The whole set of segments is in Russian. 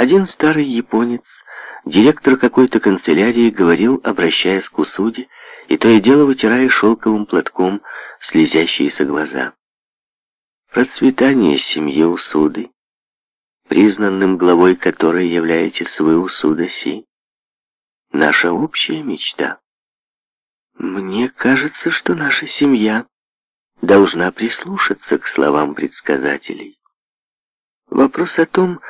Один старый японец, директор какой-то канцелярии, говорил, обращаясь к Усуде, и то и дело вытирая шелковым платком слезящиеся глаза. Процветание семьи Усуды, признанным главой которой являетесь вы, Усуда Си, наша общая мечта. Мне кажется, что наша семья должна прислушаться к словам предсказателей. Вопрос о том,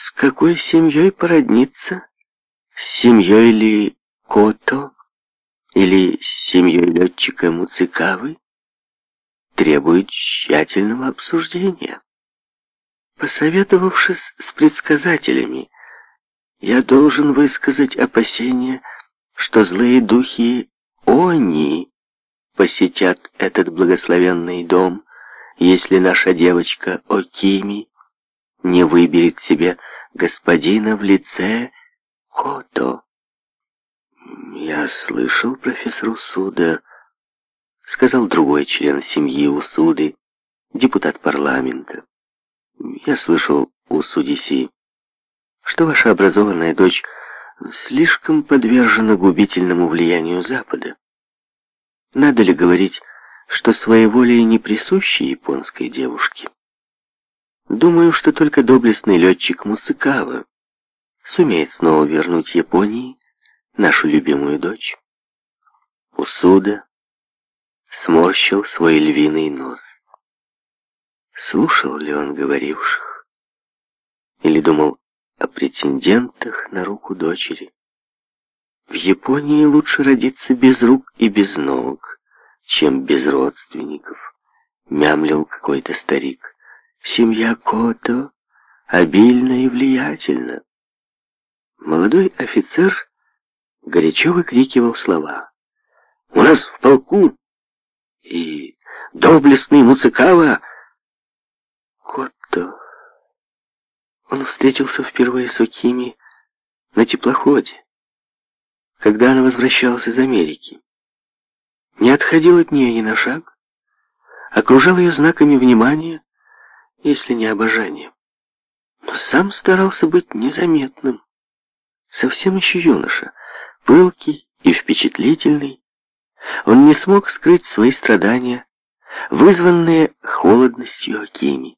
с какой семьей породниться? С семьей ли Кото? Или с семьей летчика Муцикавы? Требует тщательного обсуждения. Посоветовавшись с предсказателями, я должен высказать опасение, что злые духи они посетят этот благословенный дом, если наша девочка Окими не выберет себе господина в лице Кото. «Я слышал, профессор Усуда», — сказал другой член семьи Усуды, депутат парламента. «Я слышал, Усудиси, что ваша образованная дочь слишком подвержена губительному влиянию Запада. Надо ли говорить, что своеволие не присуще японской девушке?» Думаю, что только доблестный летчик Муцикава сумеет снова вернуть Японии нашу любимую дочь. Усуда сморщил свой львиный нос. Слушал ли он говоривших? Или думал о претендентах на руку дочери? В Японии лучше родиться без рук и без ног, чем без родственников, мямлил какой-то старик. Семья Кото обильна и влиятельна. Молодой офицер горячо выкрикивал слова. «У нас в полку!» и «Доблестный Муцикава!» Котто. Он встретился впервые с Окими на теплоходе, когда она возвращалась из Америки. Не отходил от нее ни на шаг, окружал ее знаками внимания, если не обожание. Но сам старался быть незаметным. Совсем еще юноша, пылкий и впечатлительный, он не смог скрыть свои страдания, вызванные холодностью Акими.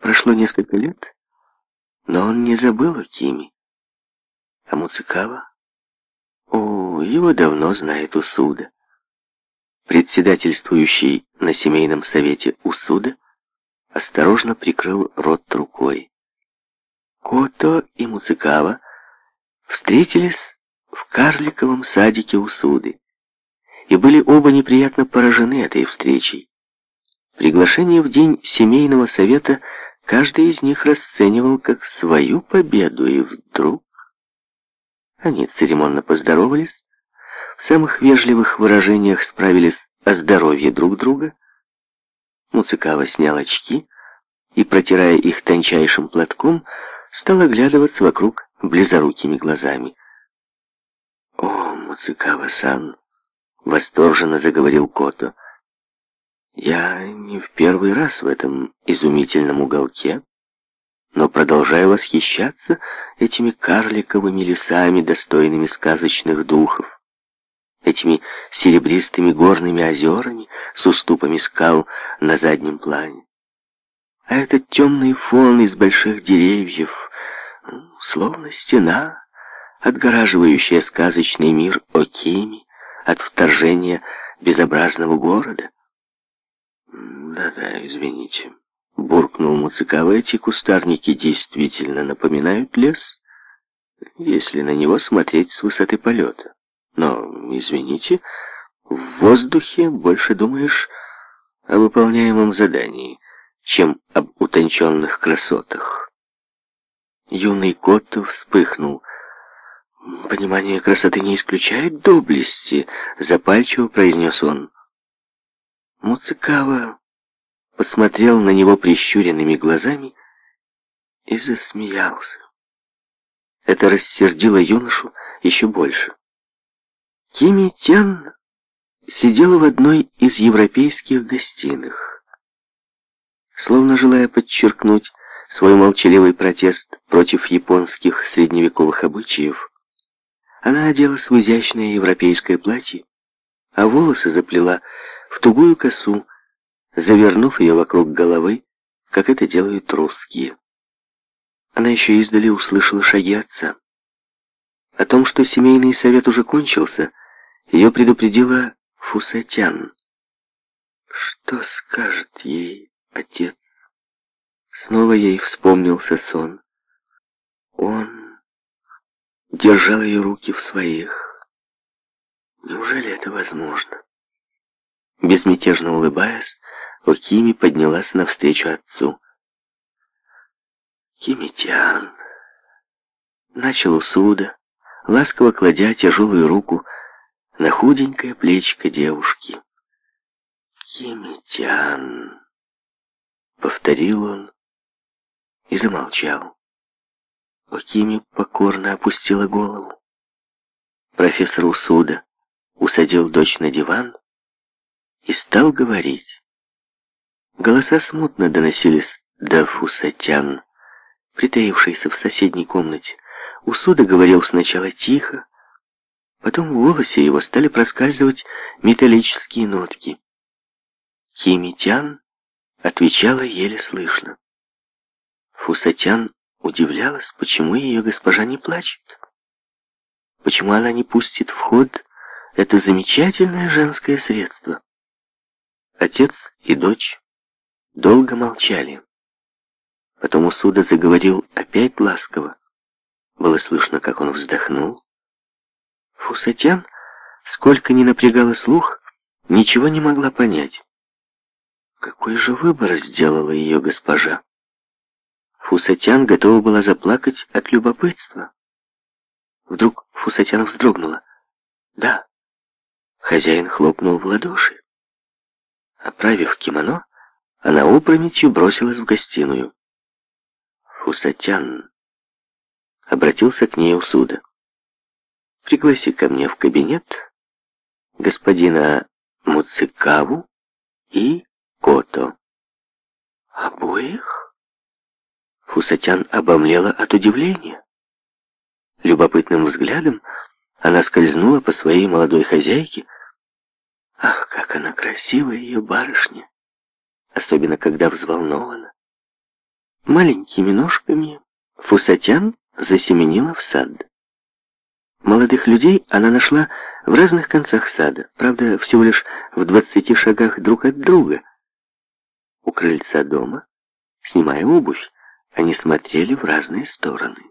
Прошло несколько лет, но он не забыл Акими. А Муцикава? О, его давно знает Усуда. Председательствующий на семейном совете Усуда осторожно прикрыл рот рукой. Кото и Муцикава встретились в карликовом садике у суды и были оба неприятно поражены этой встречей. Приглашение в день семейного совета каждый из них расценивал как свою победу, и вдруг... Они церемонно поздоровались, в самых вежливых выражениях справились о здоровье друг друга — Муцикава снял очки и, протирая их тончайшим платком, стал оглядываться вокруг близорукими глазами. «О, Муцикава-сан!» — восторженно заговорил Кото. «Я не в первый раз в этом изумительном уголке, но продолжаю восхищаться этими карликовыми лесами, достойными сказочных духов этими серебристыми горными озерами с уступами скал на заднем плане. А этот темный фон из больших деревьев, словно стена, отгораживающая сказочный мир Океми от вторжения безобразного города. «Да-да, извините», — буркнул Муцикава, — «эти кустарники действительно напоминают лес, если на него смотреть с высоты полета». Но, извините, в воздухе больше думаешь о выполняемом задании, чем об утонченных красотах. Юный кот вспыхнул. «Понимание красоты не исключает доблести», — запальчиво произнес он. Муцикава посмотрел на него прищуренными глазами и засмеялся. Это рассердило юношу еще больше. Кими Тян сидела в одной из европейских гостиных. Словно желая подчеркнуть свой молчаливый протест против японских средневековых обычаев, она оделась в изящное европейское платье, а волосы заплела в тугую косу, завернув ее вокруг головы, как это делают русские. Она еще издали услышала шаги отца. О том, что семейный совет уже кончился, — ее предупредила Фусатян. Что скажет ей отец? Снова ей вспомнился сон. Он держал ее руки в своих. Неужели это возможно? Безмятежно улыбаясь, Окими поднялась навстречу отцу. «Кимитян!» Начал Усуда, ласково кладя тяжелую руку на худенькое плечко девушки. «Кимитян!» — повторил он и замолчал. Окими покорно опустила голову. Профессор Усуда усадил дочь на диван и стал говорить. Голоса смутно доносились до Фусатян, притаившейся в соседней комнате. Усуда говорил сначала тихо, Потом в голосе его стали проскальзывать металлические нотки. Химитян отвечала еле слышно. Фусатян удивлялась, почему ее госпожа не плачет. Почему она не пустит в ход это замечательное женское средство? Отец и дочь долго молчали. Потом суда заговорил опять ласково. Было слышно, как он вздохнул. Фусатян, сколько ни напрягала слух, ничего не могла понять. Какой же выбор сделала ее госпожа? Фусатян готова была заплакать от любопытства. Вдруг Фусатян вздрогнула. «Да». Хозяин хлопнул в ладоши. Оправив кимоно, она опрометью бросилась в гостиную. «Фусатян!» Обратился к ней Усуда пригласи ко мне в кабинет господина Муцикаву и Кото». «Обоих?» Фусатян обомлела от удивления. Любопытным взглядом она скользнула по своей молодой хозяйке. Ах, как она красивая, ее барышня! Особенно, когда взволнована. Маленькими ножками Фусатян засеменила в сад. Молодых людей она нашла в разных концах сада, правда, всего лишь в двадцати шагах друг от друга. У крыльца дома, снимая обувь, они смотрели в разные стороны.